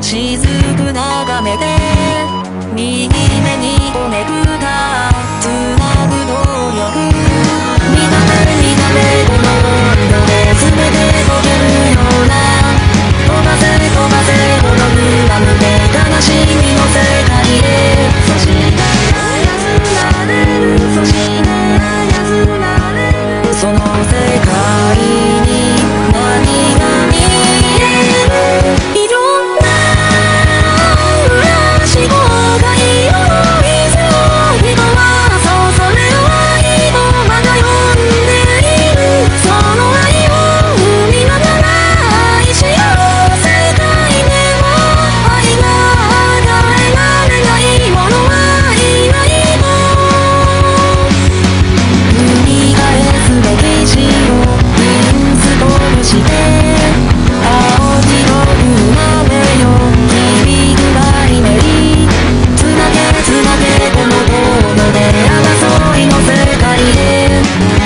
静くな眺めで右目におねぐ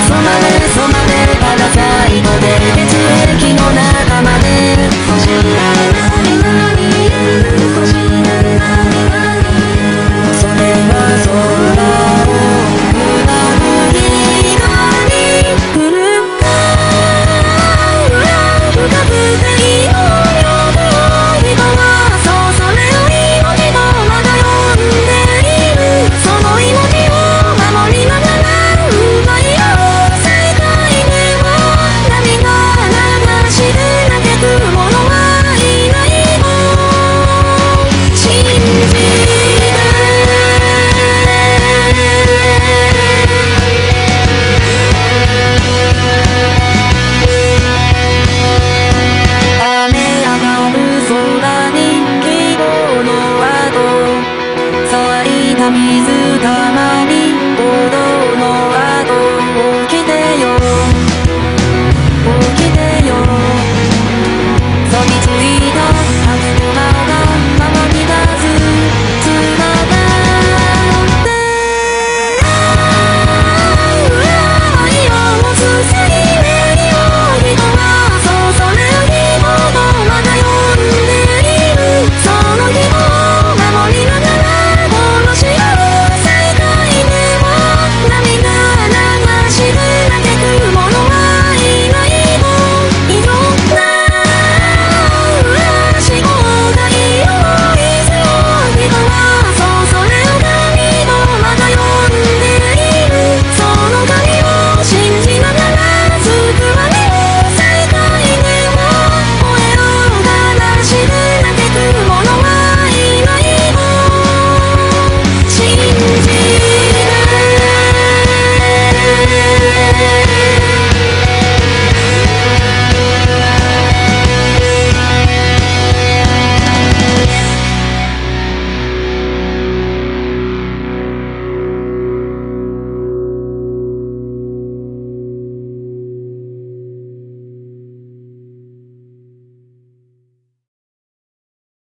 from my 水が